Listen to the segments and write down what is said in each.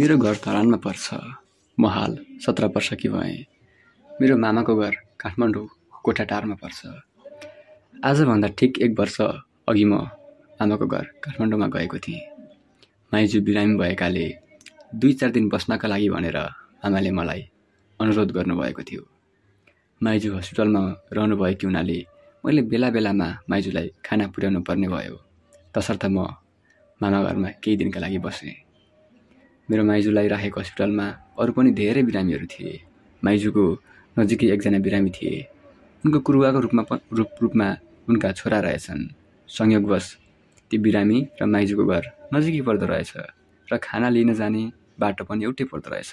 मेरो घर धरानमा पर्छ म हाल सत्र वर्षकी भएँ। मेरो मामाको घर काठमाडौँ कोठाटारमा पर्छ। आजभन्दा ठिक एक वर्ष अघि म आमाको घर काठमाडौँमा गएको थिएँ। माइजू बिरामी भएकाले दुई चार दिन बस्नका लागि भनेर आमाले मलाई अनुरोध गर्नुभएको थियो। माइजू हस्पिटलमा रहनुभएकी हुनाले मैले बेला बेलामा माइजूलाई खाना पुर्याउनु पर्ने भयो। तसर्थ म मामा घरमा केही दिनका लागि बसेँ। मेरो माइजूलाई राखेको हस्पिटलमा अरू पनि धेरै बिरामीहरू थिए। माइजूको नजिकै एकजना बिरामी थिए। उनको कुरुवाको रूपमा रूप रूपमा उनका छोरा रहेछन्। संयोगवश ती बिरामी र माइजूको घर नजिकै पर्दो रहेछ र खाना लिन जाने बाटो पनि एउटै पर्दो रहेछ।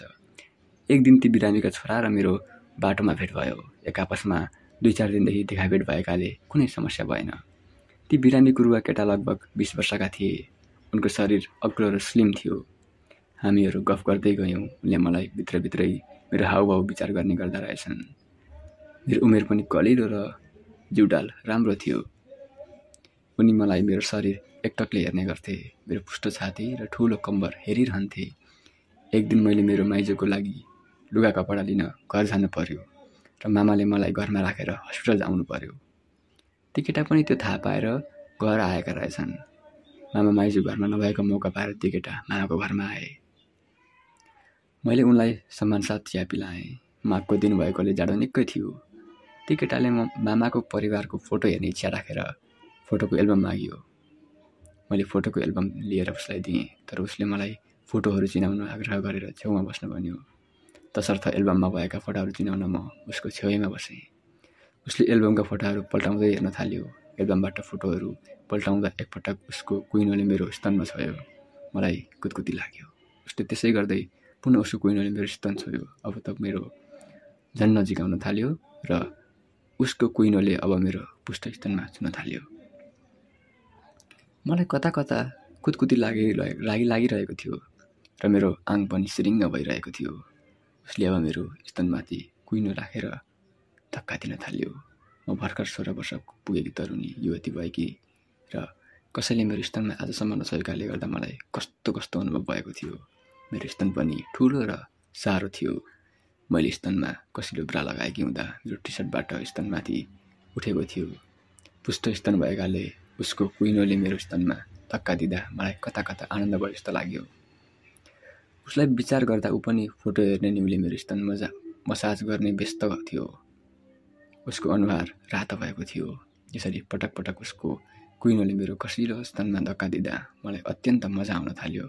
एक दिन ती बिरामीका छोरा र मेरो बाटोमा भेट भयो। एक आपसमा दुई चार दिनदेखि देखाभेट भएकाले कुनै समस्या भएन। ती बिरामी कुरुवा केटा लगभग बिस वर्षका थिए। उनको शरीर अग्लो र स्लिम थियो। हामीहरू गफ गर्दै गयौँ उनले मलाई भित्रभित्रै मेरो हाउभाउ विचार गर्ने गर्दा रहेछन्। मेरो उमेर पनि कलिलो र जिउडाल राम्रो थियो। उनी मलाई मेरो शरीर एकटकले हेर्ने गर्थे मेरो पुष्ट छाती र ठुलो कम्बर हेरिरहन्थे। एक दिन मैले मेरो माइजूको लागि लुगा कपडा लिन घर जानु पर्यो र मामाले मलाई घरमा राखेर हस्पिटल आउनु पर्यो। ती केटा पनि त्यो थाहा पाएर घर आएका रहेछन्। मामा माइजू घरमा नभएको मौका पाएर ती केटा मामाको घरमा आए। मैले उनलाई सम्मानसाथ चिया पिलाएँ। माघको दिन भएकोले जाडो निकै थियो। ती केटाले म मामाको परिवारको फोटो हेर्ने इच्छा राखेर फोटोको एल्बम माग्यो। मैले फोटोको एल्बम लिएर उसलाई दिएँ तर उसले मलाई फोटोहरू चिनाउन आग्रह गरेर छेउमा बस्न भन्यो। तसर्थ एल्बममा भएका फोटोहरू चिनाउन म उसको छेउमा बसेँ। उसले एल्बमका फोटोहरू पल्टाउँदै हेर्न थाल्यो। एल्बमबाट फोटोहरू पल्टाउँदा एकपटक उसको कुइनोले मेरो स्तनमा छोयो। मलाई कुदकुती लाग्यो। उसले त्यसै गर्दै पुनः उसको कुइनोले मेरो स्तन छोयो अब त मेरो झन् नजिक आउन थाल्यो र उसको कुइनोले अब मेरो पुष्ट स्तनमा छुन थाल्यो। मलाई कता कता कुदकुती लागि लागि लागिरहेको थियो र मेरो आङ पनि सिरिङ्ग भइरहेको थियो। उसले अब मेरो स्तनमाथि कुइनो राखेर धक्का दिन थाल्यो। म भर्खर सोह्र वर्ष पुगेकी तरुणी युवती भएकी र कसैले मेरो स्तनमा आजसम्म नसकेकाले गर्दा मलाई कस्तो कस्तो अनुभव भएको थियो। मेरो स्तन पनि ठुलो र साह्रो थियो। मैले स्तनमा कसिलो ब्रा लगाएकी हुँदा मेरो टी सर्टबाट स्तनमाथि उठेको थियो। पुष्ट स्तन भएकाले उसको कुइनोले मेरो स्तनमा धक्का दिँदा मलाई कता कता आनन्द भयो जस्तो लाग्यो। उसलाई विचार गर्दा ऊ पनि फोटो हेर्ने निउले मेरो स्तन मजा मसाज गर्ने व्यस्त थियो। उसको अनुहार रातो भएको थियो। यसरी पटक पटक उसको कुइनोले मेरो कसिलो स्तनमा धक्का दिँदा मलाई अत्यन्त मजा आउन थाल्यो।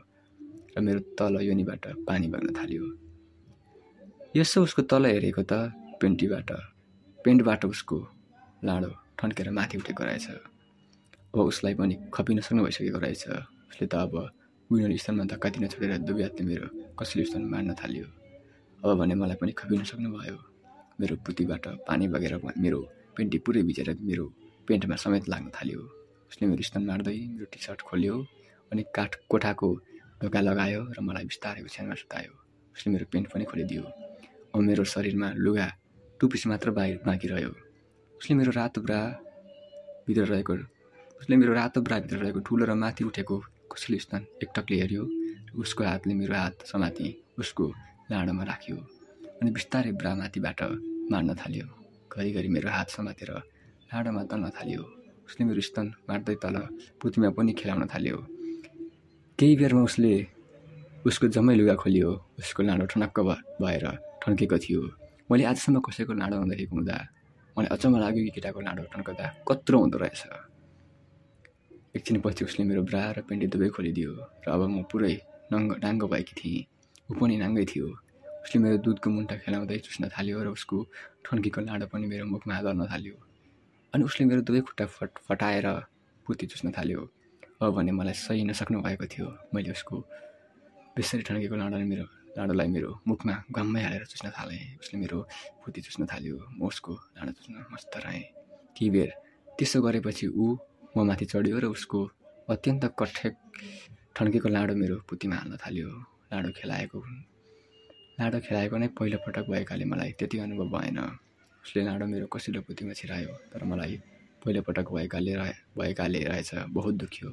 र मेरो तल योनीबाट पानी बग्न थाल्यो। यसो उसको तल हेरेको त पेन्टीबाट पेन्टबाट उसको लाडो ठन्केर माथि उठेको रहेछ। अब उसलाई पनि खपिन सक्नु भइसकेको रहेछ। उसले त अब कुइनो स्तनमा धक्का दिन छोडेर दुवै हातले मेरो कसिलो स्तन मार्न थाल्यो। अब भने मलाई पनि खपिन सक्नुभयो मेरो पुतीबाट पानी बगेर मेरो पेन्टी पुरै भिजेर मेरो पेन्टमा समेत लाग्न थाल्यो। उसले मेरो स्तन मार्दै मेरो टी सर्ट खोल्यो अनि काठ कोठाको ढोका लगायो र मलाई बिस्तारै ओछ्यानमा सुतायो उसले मेरो पेन्ट पनि खोलिदियो। अब मेरो शरीरमा लुगा टुपिस मात्र बाहिर बाँकी रह्यो उसले मेरो रातो ब्रा भित्र रहेको उसले मेरो रातो ब्राभित्र रहेको ठुलो र माथि उठेको कसैले स्थान एकटकले हेऱ्यो उसको हातले मेरो हात समाति उसको लाडोमा राख्यो अनि बिस्तारै ब्रा माथिबाट मार्न थाल्यो। घरिघरि मेरो हात समातेर लाडोमा तल्न थाल्यो। उसले मेरो स्तन मार्दै तल पुतीमा पनि खेलाउन थाल्यो। केही बेरमा उसले उसको जम्मै लुगा खोलियो उसको लाडो ठनक्क भएर ठन्केको थियो। मैले आजसम्म कसैको लाडो हुँदाखेरि हुँदा मलाई अचम्म लाग्यो कि केटाको लाडो ठन्कदा कत्रो हुँदो रहेछ। एकछिनपछि उसले मेरो ब्रा र पेन्टी दुवै खोलिदियो र अब म पुरै नङ्ग नाङ्गो भएकी थिएँ। ऊ पनि नाङ्गै थियो। उसले मेरो दुधको मुन्टा खेलाउँदै चुस्न थाल्यो र उसको ठन्कीको लाडो पनि मेरो मुखमा गर्न थाल्यो। अनि उसले मेरो दुवै खुट्टा फट फटाएर पुती चुस्न थाल्यो। भने मलाई सही नसक्नु भएको थियो। मैले उसको बेसरी ठन्केको लाडोले मेरो लाडोलाई मेरो मुखमा गम्मै हालेर चुस्न थालेँ। उसले मेरो पुती चुस्न थाल्यो। म उसको लाडो चुस्न मस्त रहेँ। केही बेर त्यसो गरेपछि ऊ म माथि चढ्यो र उसको अत्यन्त कठे ठन्केको लाडो मेरो पुतीमा हाल्न थाल्यो। लाडो खेलाएको लाडो खेलाएको नै पहिलोपटक भएकाले मलाई त्यति अनुभव भएन। उसले लाडो मेरो कसिलो पुतीमा छिरायो तर मलाई पहिलोपटक भएकाले रहे भएकाले रहेछ। बहुत दुख्यो।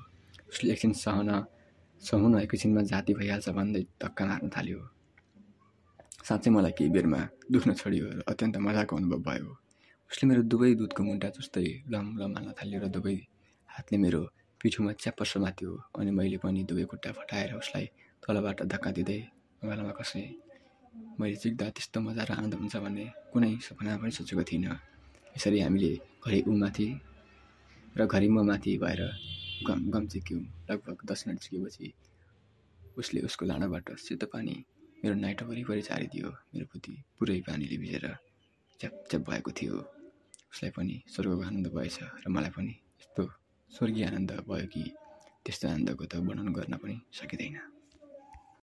उसले एकछिन सहन समुन एकैछिनमा जाति भइहाल्छ भन्दै धक्का मार्न थाल्यो। साँच्चै मलाई केही बेरमा दुख्न छोडियो र अत्यन्त मजाको अनुभव भयो। उसले मेरो दुवै दुधको मुन्टा जस्तै लम लमाल्न थाल्यो र दुवै हातले मेरो पिठोमा च्याप्प समात्यो अनि मैले पनि दुवै खुट्टा फटाएर उसलाई तलबाट धक्का दिँदै अँगालोमा कसेँ? मैले चिक्दा त्यस्तो मजा र आनन्द हुन्छ भन्ने कुनै सपना पनि सोचेको थिइनँ। यसरी हामीले घरि ऊ माथि र घरि म माथि भएर गम चिक्यौँ लगभग दस मिनट चिकेपछि उसले उसको लाँडाबाट सेतो पानी मेरो नाइटो वरिपरि छारिदियो मेरो बुद्धि पुरै पानीले भिजेर च्याप च्याप भएको थियो। उसलाई पनि स्वर्गको आनन्द भएछ र मलाई पनि यस्तो स्वर्गीय आनन्द भयो कि त्यस्तो आनन्दको त वर्णन गर्न पनि सकिँदैन।